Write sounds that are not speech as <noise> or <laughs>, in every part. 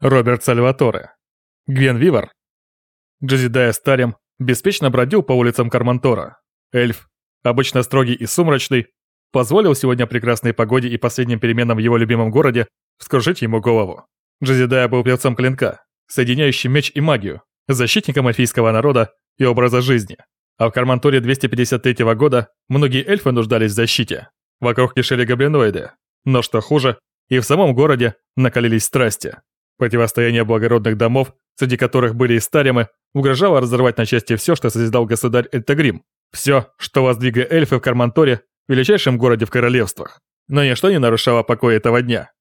Роберт Сальваторе. Гвен Вивар. Джезидая Старем беспечно бродил по улицам Кармантора. Эльф, обычно строгий и сумрачный, позволил сегодня прекрасной погоде и последним переменам в его любимом городе вскружить ему голову. Джезидая был певцом клинка, соединяющим меч и магию, защитником эльфийского народа и образа жизни. А в Кармантуре 253 года многие эльфы нуждались в защите. Вокруг кишели гоблиноиды. Но что хуже, и в самом городе накалились страсти. Противостояние благородных домов, среди которых были и старимы, угрожало разорвать на части все, что созидал государь Эльтагрим. Все, что воздвигли эльфы в Карманторе, величайшем городе в королевствах. Но ничто не нарушало покоя этого дня.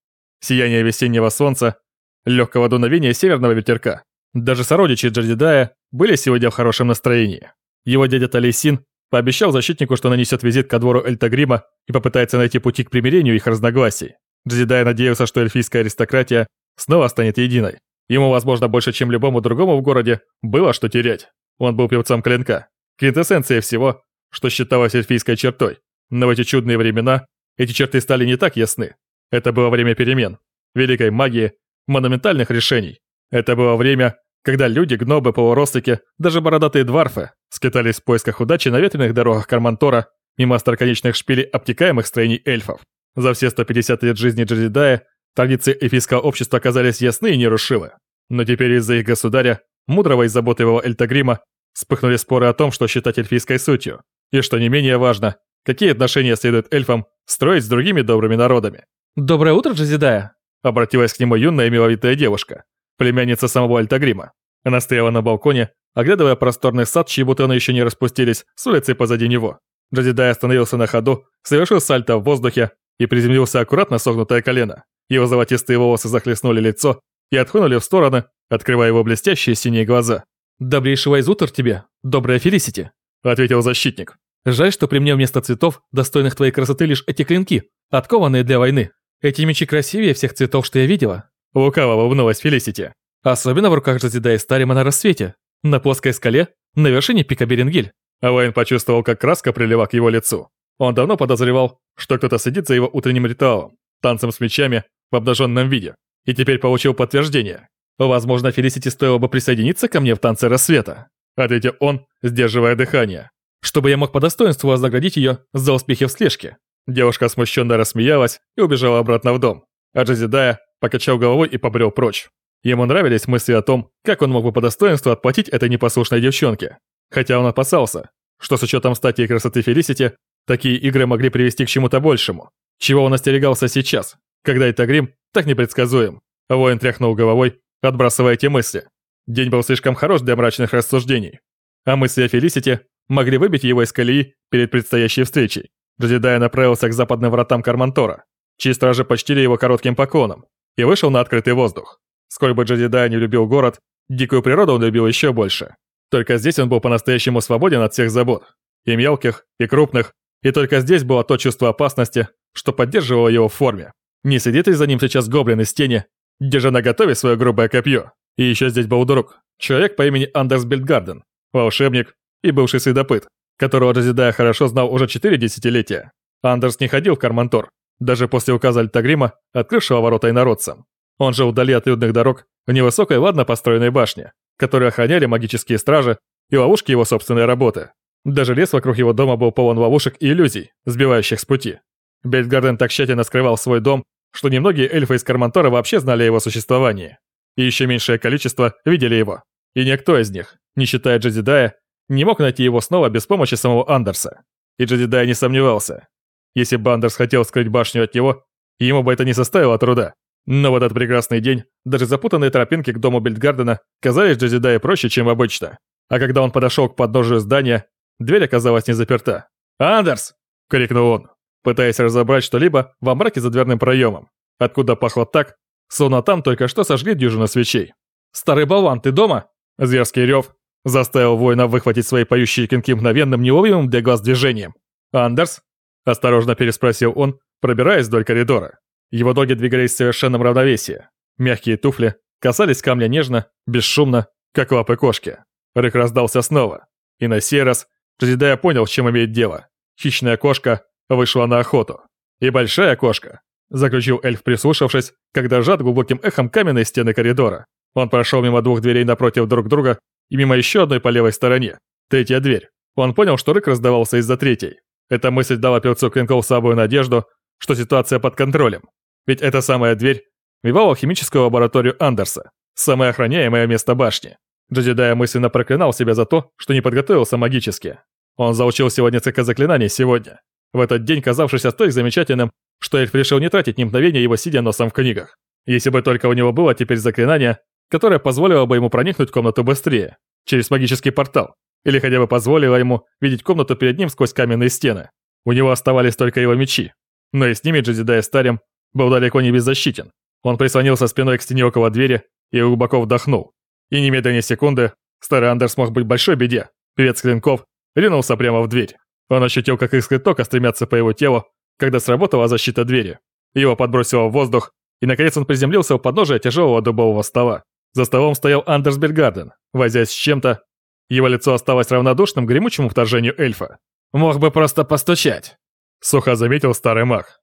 Сияние весеннего солнца, легкого дуновения северного ветерка. Даже сородичи Джадидая были сегодня в хорошем настроении. Его дядя Талисин пообещал защитнику, что нанесет визит ко двору Эльтагрима и попытается найти пути к примирению их разногласий. Джадидай надеялся, что эльфийская аристократия снова станет единой. Ему, возможно, больше, чем любому другому в городе, было что терять. Он был певцом клинка, квинтэссенцией всего, что считалось эльфийской чертой. Но в эти чудные времена эти черты стали не так ясны. Это было время перемен, великой магии, монументальных решений. Это было время, когда люди, гнобы, полурослики, даже бородатые дварфы скитались в поисках удачи на ветреных дорогах Кармантора мимо остроконечных шпилей обтекаемых строений эльфов. За все 150 лет жизни Джедидая традиции эфийского общества оказались ясны и нерушимы. Но теперь из-за их государя, мудрого и заботливого Эльтагрима, вспыхнули споры о том, что считать эльфийской сутью. И что не менее важно, какие отношения следует эльфам строить с другими добрыми народами. «Доброе утро, Джезидая!» Обратилась к нему юная миловитая девушка, племянница самого Альтагрима. Она стояла на балконе, оглядывая просторный сад, чьи бутоны еще не распустились, с улицы позади него. Джазидай остановился на ходу, совершил сальто в воздухе и приземлился аккуратно согнутое колено. Его золотистые волосы захлестнули лицо и отхлынули в стороны, открывая его блестящие синие глаза. «Добрейшего из утр тебе, добрая Фелисити», — ответил защитник. «Жаль, что при мне вместо цветов, достойных твоей красоты, лишь эти клинки, откованные для войны. Эти мечи красивее всех цветов, что я видела». Лукаво улыбнулась Фелисити. Особенно в руках Жазида и Старима на рассвете, на плоской скале, на вершине пика Беренгиль. Авайн почувствовал, как краска прилила к его лицу. Он давно подозревал, что кто-то сидит за его утренним ритуалом, танцем с мечами в обнаженном виде, и теперь получил подтверждение. «Возможно, Фелисити стоило бы присоединиться ко мне в танце рассвета», ответил он, сдерживая дыхание, чтобы я мог по достоинству вознаградить ее за успехи в слежке. Девушка смущенно рассмеялась и убежала обратно в дом, а Джазидая покачал головой и побрел прочь. Ему нравились мысли о том, как он мог бы по достоинству отплатить этой непослушной девчонке. Хотя он опасался, что с учетом стати и красоты Фелисити, такие игры могли привести к чему-то большему. Чего он остерегался сейчас, когда Итагрим так непредсказуем. Воин тряхнул головой, отбрасывая эти мысли. День был слишком хорош для мрачных рассуждений. А мысли о Фелисити могли выбить его из колеи перед предстоящей встречей. Джедидая направился к западным вратам Кармантора, чьи стражи почтили его коротким поклоном, и вышел на открытый воздух. Сколь бы Джедидая не любил город, дикую природу он любил еще больше. Только здесь он был по-настоящему свободен от всех забот. И мелких, и крупных. И только здесь было то чувство опасности, что поддерживало его в форме. Не сидит ли за ним сейчас гоблин из тени, держа на готове свое грубое копье? И еще здесь был друг, человек по имени Андерс Бильдгарден, волшебник и бывший следопыт, которого Джедидая хорошо знал уже четыре десятилетия. Андерс не ходил в Кармантор, даже после указа Альтагрима, открывшего ворота инородцам. Он жил вдали от людных дорог, в невысокой ладно построенной башне, которую охраняли магические стражи и ловушки его собственной работы. Даже лес вокруг его дома был полон ловушек и иллюзий, сбивающих с пути. Бельгарден так тщательно скрывал свой дом, что немногие эльфы из Кармантора вообще знали о его существовании. И еще меньшее количество видели его. И никто из них, не считая Джедидая, не мог найти его снова без помощи самого Андерса. И Джедидая не сомневался. Если бы Андерс хотел скрыть башню от него, ему бы это не составило труда. Но в этот прекрасный день даже запутанные тропинки к дому Бельдгардена казались Джезидае проще, чем обычно. А когда он подошел к подножию здания, дверь оказалась не заперта. «Андерс!» — крикнул он, пытаясь разобрать что-либо во мраке за дверным проемом, откуда пахло так, словно там только что сожгли дюжину свечей. «Старый болван, ты дома?» Зверский рев заставил воина выхватить свои поющие кинки мгновенным, неуловимым для глаз движением. «Андерс?» – осторожно переспросил он, пробираясь вдоль коридора. Его ноги двигались в совершенном равновесии. Мягкие туфли касались камня нежно, бесшумно, как лапы кошки. Рык раздался снова. И на сей раз Джедидая понял, с чем имеет дело. Хищная кошка вышла на охоту. И большая кошка заключил эльф, прислушавшись, когда жат глубоким эхом каменной стены коридора. Он прошел мимо двух дверей напротив друг друга и мимо еще одной по левой стороне. Третья дверь. Он понял, что рык раздавался из-за третьей. Эта мысль дала певцу Клинкол слабую надежду, что ситуация под контролем. Ведь эта самая дверь вела в химическую лабораторию Андерса, самое охраняемое место башни. Джедидая мысленно проклинал себя за то, что не подготовился магически. Он заучил всего несколько заклинаний сегодня, в этот день казавшийся столь замечательным, что эльф решил не тратить ни мгновения его сидя носом в книгах. Если бы только у него было теперь заклинание, которое позволило бы ему проникнуть в комнату быстрее, через магический портал, или хотя бы позволило ему видеть комнату перед ним сквозь каменные стены. У него оставались только его мечи, но и с ними Джедидая Старим был далеко не беззащитен. Он прислонился спиной к стене около двери и глубоко вдохнул. И немедленно секунды старый Андер смог быть большой беде. Певец клинков ринулся прямо в дверь. Он ощутил, как искры тока стремятся по его телу, когда сработала защита двери. Его подбросило в воздух, и наконец он приземлился у подножия тяжелого дубового стола. За столом стоял Андерс Бергарден, возясь с чем-то. Его лицо осталось равнодушным к гремучему вторжению эльфа. «Мог бы просто постучать», — сухо заметил старый маг.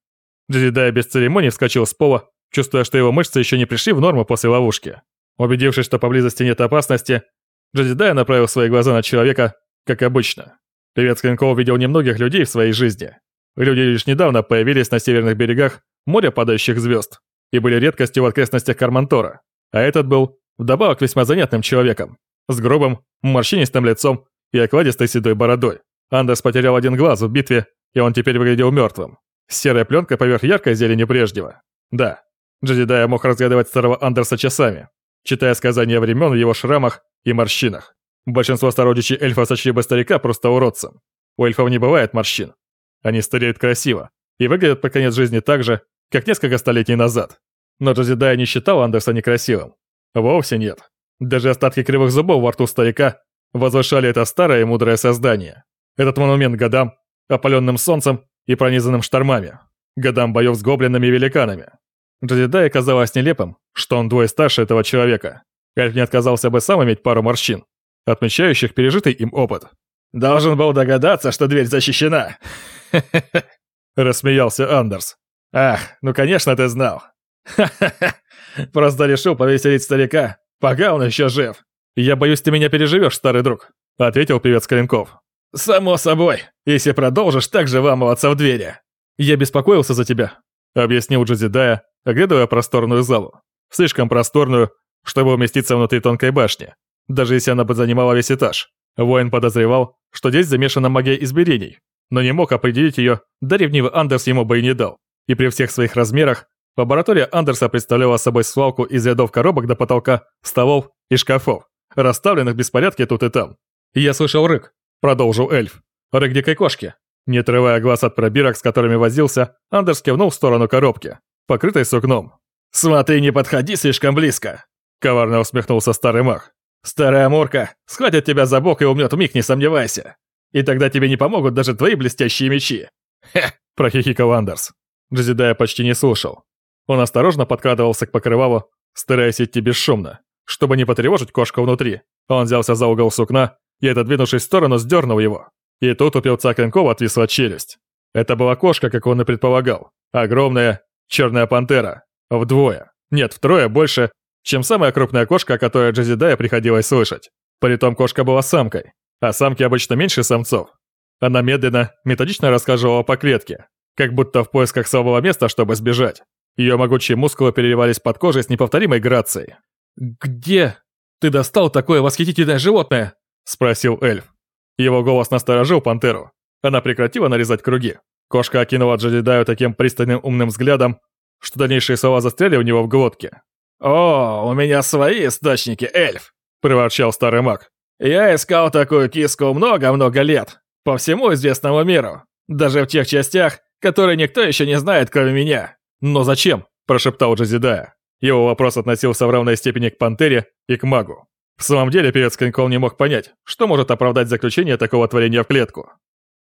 Джедидая без церемоний вскочил с пола, чувствуя, что его мышцы еще не пришли в норму после ловушки. Убедившись, что поблизости нет опасности, Джедидая направил свои глаза на человека, как обычно. Певец Клинков видел немногих людей в своей жизни. Люди лишь недавно появились на северных берегах моря падающих звезд и были редкостью в окрестностях Кармантора. А этот был, вдобавок, весьма занятным человеком, с грубым, морщинистым лицом и окладистой седой бородой. Андерс потерял один глаз в битве, и он теперь выглядел мертвым. Серая пленка поверх яркой зелени прежнего. Да, Джедидая мог разглядывать старого Андерса часами, читая сказания времен в его шрамах и морщинах. Большинство сородичей эльфа сочли бы старика просто уродцем. У эльфов не бывает морщин. Они стареют красиво и выглядят по конец жизни так же, как несколько столетий назад. Но Джозидая не считал Андерса некрасивым. Вовсе нет. Даже остатки кривых зубов во рту старика возвышали это старое и мудрое создание. Этот монумент годам, опаленным солнцем и пронизанным штормами. Годам боев с гоблинами и великанами. Джедидае казалось нелепым, что он двое старше этого человека. Эльф не отказался бы сам иметь пару морщин, отмечающих пережитый им опыт. «Должен был догадаться, что дверь защищена!» <laughs> Рассмеялся Андерс. «Ах, ну конечно ты знал!» <laughs> Просто решил повеселить старика, пока он еще жив. «Я боюсь, ты меня переживешь, старый друг», — ответил певец Калинков. «Само собой, если продолжишь так же вламываться в двери». «Я беспокоился за тебя», — объяснил Джозидая, оглядывая просторную залу. Слишком просторную, чтобы уместиться внутри тонкой башни даже если она бы занимала весь этаж. Воин подозревал, что здесь замешана магия измерений, но не мог определить ее, да ревнивый Андерс ему бы и не дал. И при всех своих размерах, лаборатория Андерса представляла собой свалку из рядов коробок до потолка, столов и шкафов, расставленных в беспорядке тут и там. «Я слышал рык», — продолжил эльф. «Рык дикой кошки». Не отрывая глаз от пробирок, с которыми возился, Андерс кивнул в сторону коробки, покрытой сукном. «Смотри, не подходи слишком близко!» Коварно усмехнулся старый мах. Старая Амурка схватит тебя за бок и умрет вмиг, не сомневайся. И тогда тебе не помогут даже твои блестящие мечи. Хе, прохихикал Андерс. Джезидая почти не слушал. Он осторожно подкрадывался к покрывалу, стараясь идти бесшумно, чтобы не потревожить кошку внутри. Он взялся за угол сукна и, отодвинувшись в сторону, сдернул его. И тут у певца Клинкова отвисла челюсть. Это была кошка, как он и предполагал. Огромная черная пантера. Вдвое. Нет, втрое больше, чем самая крупная кошка, о которой Джезидая приходилось слышать. Притом кошка была самкой, а самки обычно меньше самцов. Она медленно, методично рассказывала по клетке, как будто в поисках слабого места, чтобы сбежать. Ее могучие мускулы переливались под кожей с неповторимой грацией. «Где ты достал такое восхитительное животное?» – спросил эльф. Его голос насторожил пантеру. Она прекратила нарезать круги. Кошка окинула Джедидаю таким пристальным умным взглядом, что дальнейшие слова застряли у него в глотке. «О, у меня свои источники, эльф!» – проворчал старый маг. «Я искал такую киску много-много лет, по всему известному миру, даже в тех частях, которые никто еще не знает, кроме меня». «Но зачем?» – прошептал Джазидая. Его вопрос относился в равной степени к пантере и к магу. В самом деле, певец Клинкол не мог понять, что может оправдать заключение такого творения в клетку.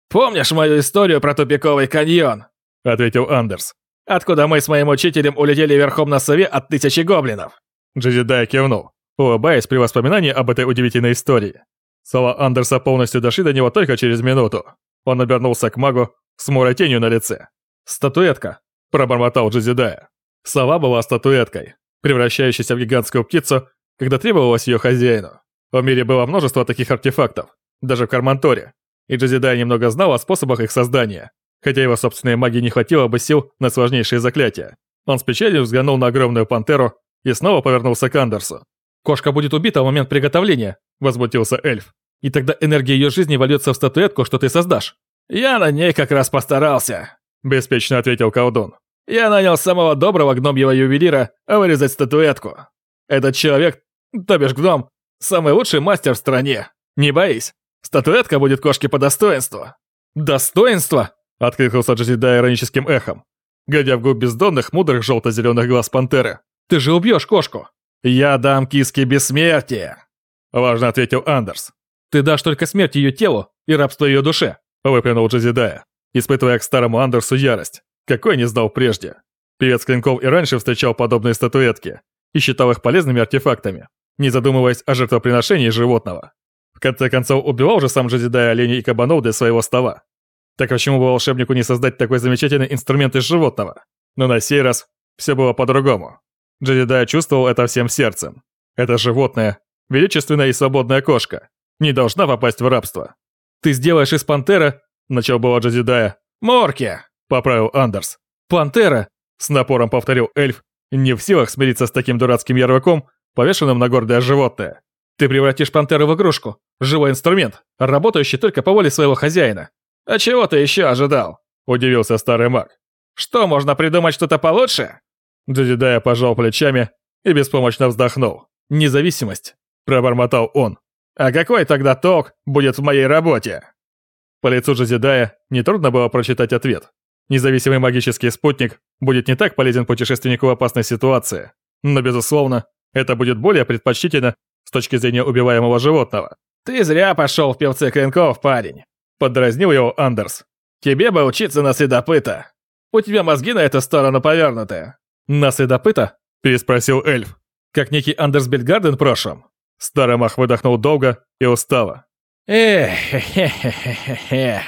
«Помнишь мою историю про тупиковый каньон?» – ответил Андерс откуда мы с моим учителем улетели верхом на сове от тысячи гоблинов». Джедидай кивнул, улыбаясь при воспоминании об этой удивительной истории. Слова Андерса полностью дошли до него только через минуту. Он обернулся к магу с морой тенью на лице. «Статуэтка», пробормотал Джезидая. Сова была статуэткой, превращающейся в гигантскую птицу, когда требовалось ее хозяину. В мире было множество таких артефактов, даже в Карманторе, и Джезидая немного знал о способах их создания, хотя его собственной магии не хватило бы сил на сложнейшие заклятия. Он с печалью взглянул на огромную пантеру и снова повернулся к Андерсу. «Кошка будет убита в момент приготовления», – возмутился эльф. «И тогда энергия ее жизни вольется в статуэтку, что ты создашь». «Я на ней как раз постарался», – беспечно ответил колдун. «Я нанял самого доброго гномьего ювелира вырезать статуэтку. Этот человек, то бишь гном, самый лучший мастер в стране. Не боись, статуэтка будет кошке по достоинству». «Достоинство?» – откликнулся Джезида ироническим эхом, глядя в губ бездонных, мудрых желто-зеленых глаз пантеры. «Ты же убьешь кошку!» «Я дам киске бессмертие!» Важно ответил Андерс. «Ты дашь только смерть ее телу и рабство ее душе!» Выплюнул Джезидая, испытывая к старому Андерсу ярость, какой не знал прежде. Певец клинков и раньше встречал подобные статуэтки и считал их полезными артефактами, не задумываясь о жертвоприношении животного. В конце концов, убивал же сам Джезидая оленей и кабанов для своего стола. Так почему бы волшебнику не создать такой замечательный инструмент из животного? Но на сей раз все было по-другому. Джедидай чувствовал это всем сердцем. Это животное, величественная и свободная кошка, не должна попасть в рабство. «Ты сделаешь из пантера...» — начал было Джедидая. «Морки!» — поправил Андерс. «Пантера!» — с напором повторил эльф, не в силах смириться с таким дурацким ярлыком, повешенным на гордое животное. «Ты превратишь пантеру в игрушку, живой инструмент, работающий только по воле своего хозяина». «А чего ты еще ожидал?» — удивился старый маг. «Что, можно придумать что-то получше?» Джедидая пожал плечами и беспомощно вздохнул. «Независимость», – пробормотал он. «А какой тогда толк будет в моей работе?» По лицу Джедидая нетрудно было прочитать ответ. Независимый магический спутник будет не так полезен путешественнику в опасной ситуации, но, безусловно, это будет более предпочтительно с точки зрения убиваемого животного. «Ты зря пошел в певце клинков, парень», – поддразнил его Андерс. «Тебе бы учиться на следопыта. У тебя мозги на эту сторону повернуты. «На следопыта?» – переспросил эльф. «Как некий Андерс Бельгарден прошлом?» Старый мах выдохнул долго и устало. эх хе хе хе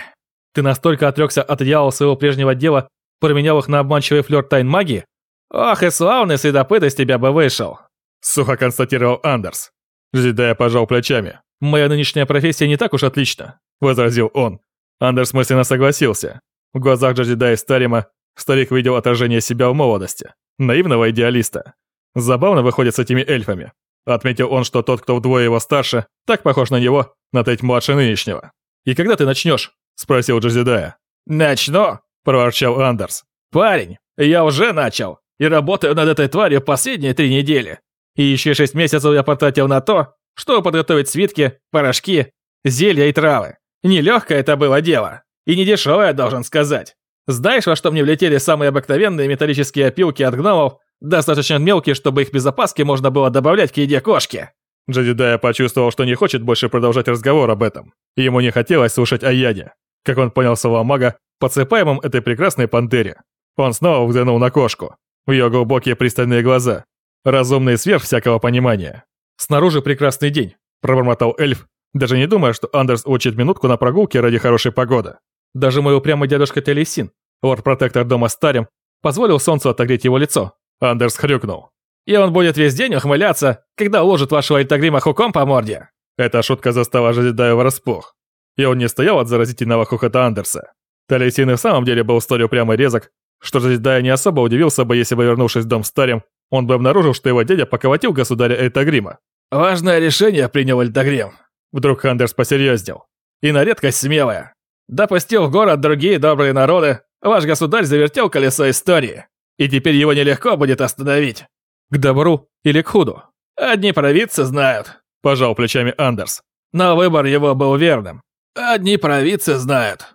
Ты настолько отрекся от идеала своего прежнего дела, променял их на обманчивый флёр тайн магии? Ох, и славный следопыт из тебя бы вышел!» Сухо констатировал Андерс. Жидая пожал плечами. «Моя нынешняя профессия не так уж отлична», – возразил он. Андерс мысленно согласился. В глазах Джедидая Старима старик видел отражение себя в молодости наивного идеалиста. Забавно выходит с этими эльфами. Отметил он, что тот, кто вдвое его старше, так похож на него, на треть младше нынешнего. «И когда ты начнешь?» – спросил Джезидая. «Начну?» – проворчал Андерс. «Парень, я уже начал, и работаю над этой тварью последние три недели. И еще шесть месяцев я потратил на то, чтобы подготовить свитки, порошки, зелья и травы. Нелегкое это было дело. И не дешевое, должен сказать. Знаешь, во что мне влетели самые обыкновенные металлические опилки от гномов, достаточно мелкие, чтобы их без опаски можно было добавлять к еде кошки?» Джедидая почувствовал, что не хочет больше продолжать разговор об этом. Ему не хотелось слушать о яде. Как он понял слова мага, подсыпаемым этой прекрасной пантере. Он снова взглянул на кошку. В ее глубокие пристальные глаза. Разумный сверх всякого понимания. «Снаружи прекрасный день», – пробормотал эльф, даже не думая, что Андерс учит минутку на прогулке ради хорошей погоды. Даже мой упрямый дедушка Телесин, лорд-протектор дома Старим, позволил солнцу отогреть его лицо. Андерс хрюкнул. «И он будет весь день ухмыляться, когда уложит вашего Альтагрима хуком по морде!» Эта шутка застала Жадидая врасплох. И он не стоял от заразительного хохота Андерса. Талисин и в самом деле был столь упрямый резок, что Жадидая не особо удивился бы, если бы, вернувшись в дом Старим, он бы обнаружил, что его дядя поколотил государя Эльтагрима. «Важное решение принял Эльтагрим», — вдруг Андерс посерьезнел. «И на редкость смелое. Допустил в город другие добрые народы, ваш государь завертел колесо истории, и теперь его нелегко будет остановить. К добру или к худу? Одни провидцы знают, пожал плечами Андерс. Но выбор его был верным. Одни провидцы знают.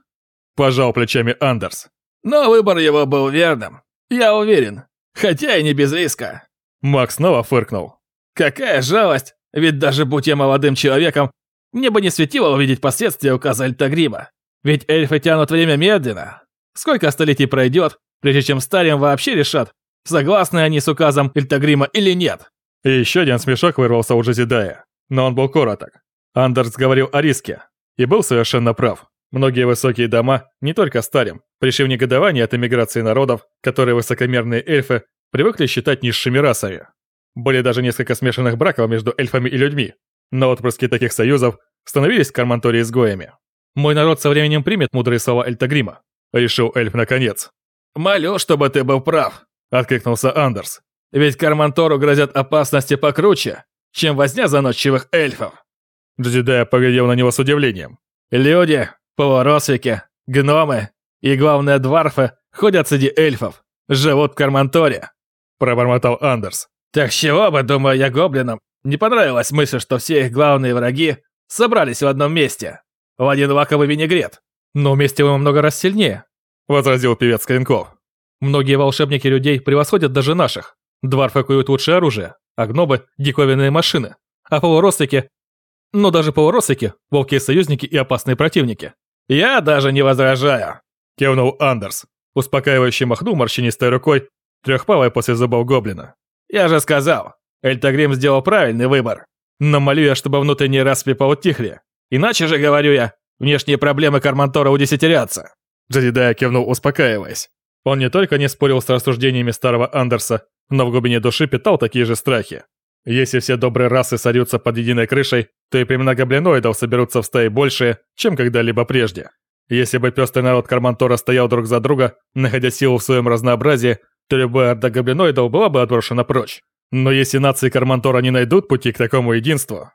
Пожал плечами Андерс. Но выбор его был верным. Я уверен. Хотя и не без риска. Макс снова фыркнул. Какая жалость, ведь даже будь я молодым человеком, мне бы не светило увидеть последствия указа Альтагрима. Ведь эльфы тянут время медленно. Сколько столетий пройдет, прежде чем старим вообще решат, согласны они с указом Эльтагрима или нет? И еще один смешок вырвался у Джезидая, но он был короток. Андерс говорил о риске, и был совершенно прав. Многие высокие дома, не только старым, пришли в негодование от эмиграции народов, которые высокомерные эльфы привыкли считать низшими расами. Были даже несколько смешанных браков между эльфами и людьми, но отпрыски таких союзов становились в Карманторе изгоями. «Мой народ со временем примет мудрые слова Эльтагрима», — решил эльф наконец. «Молю, чтобы ты был прав», — откликнулся Андерс. «Ведь Кармантору грозят опасности покруче, чем возня заносчивых эльфов». Джедидая поглядел на него с удивлением. «Люди, полуросвики, гномы и, главное, дварфы ходят среди эльфов, живут в Карманторе», — пробормотал Андерс. «Так чего бы, думаю я, гоблинам не понравилась мысль, что все их главные враги собрались в одном месте, в один лаковый винегрет. Но вместе мы много раз сильнее», — возразил певец Клинков. «Многие волшебники людей превосходят даже наших. Дварфы куют лучшее оружие, а гнобы — диковинные машины, а полуростики но даже полуросыки, волки союзники и опасные противники. «Я даже не возражаю», — кивнул Андерс, успокаивающе махнул морщинистой рукой, трехпалой после зубов гоблина. «Я же сказал, Эльтагрим сделал правильный выбор. Но молю я, чтобы внутренние распри поутихли. Иначе же, говорю я, внешние проблемы Кармантора удесятерятся». Джедидая кивнул, успокаиваясь. Он не только не спорил с рассуждениями старого Андерса, но в глубине души питал такие же страхи. Если все добрые расы сорются под единой крышей, то и племена гоблиноидов соберутся в стаи больше, чем когда-либо прежде. Если бы пестрый народ Кармантора стоял друг за друга, находя силу в своем разнообразии, то любая орда гоблиноидов была бы отброшена прочь. Но если нации Кармантора не найдут пути к такому единству...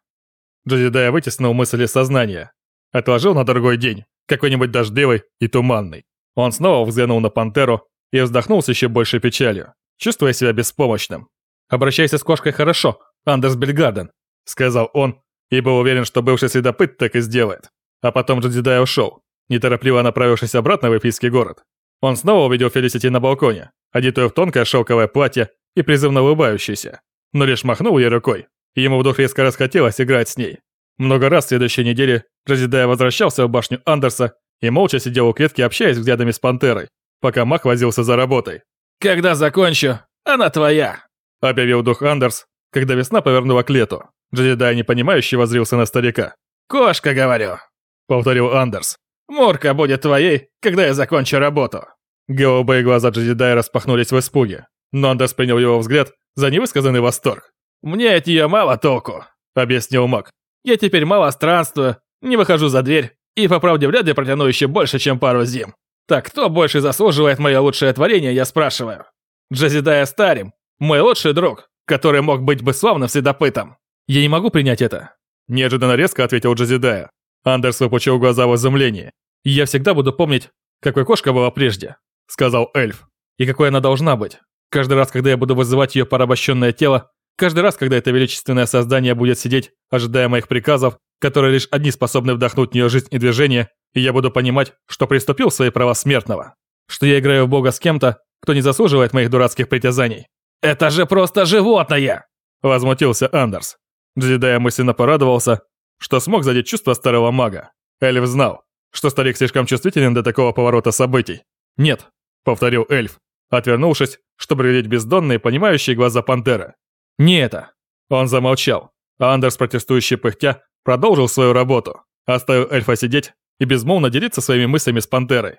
Джедидая вытеснил мысль из сознания. Отложил на другой день, какой-нибудь дождливый и туманный. Он снова взглянул на пантеру и вздохнул с еще большей печалью, чувствуя себя беспомощным. «Обращайся с кошкой хорошо, Андерс Бельгарден», — сказал он, и был уверен, что бывший следопыт так и сделает. А потом Джедидай ушел, неторопливо направившись обратно в эфийский город. Он снова увидел Фелисити на балконе, одетую в тонкое шелковое платье и призывно улыбающейся, но лишь махнул ей рукой, ему вдруг резко расхотелось играть с ней. Много раз в следующей неделе Джедидай возвращался в башню Андерса и молча сидел у клетки, общаясь взглядами с пантерой, пока Мах возился за работой. «Когда закончу, она твоя!» объявил дух Андерс, когда весна повернула к лету. Джедай непонимающе возрился на старика. «Кошка, говорю», — повторил Андерс. «Мурка будет твоей, когда я закончу работу». Голубые глаза Джедидая распахнулись в испуге, но Андерс принял его взгляд за невысказанный восторг. «Мне от нее мало толку», — объяснил Мак. «Я теперь мало странствую, не выхожу за дверь, и по правде вряд ли протяну еще больше, чем пару зим. Так кто больше заслуживает мое лучшее творение, я спрашиваю? Джазидая Старим мой лучший друг, который мог быть бы славным следопытом. Я не могу принять это. Неожиданно резко ответил Джазидая. Андерс выпучил глаза в изумлении. «Я всегда буду помнить, какой кошка была прежде», — сказал эльф. «И какой она должна быть. Каждый раз, когда я буду вызывать ее порабощенное тело, каждый раз, когда это величественное создание будет сидеть, ожидая моих приказов, которые лишь одни способны вдохнуть в нее жизнь и движение, и я буду понимать, что приступил свои права смертного. Что я играю в бога с кем-то, кто не заслуживает моих дурацких притязаний. «Это же просто животное!» Возмутился Андерс. Джедая мысленно порадовался, что смог задеть чувства старого мага. Эльф знал, что старик слишком чувствителен для такого поворота событий. «Нет», — повторил эльф, отвернувшись, чтобы глядеть бездонные, понимающие глаза пантеры. «Не это». Он замолчал, а Андерс, протестующий пыхтя, продолжил свою работу, оставив эльфа сидеть и безмолвно делиться своими мыслями с пантерой.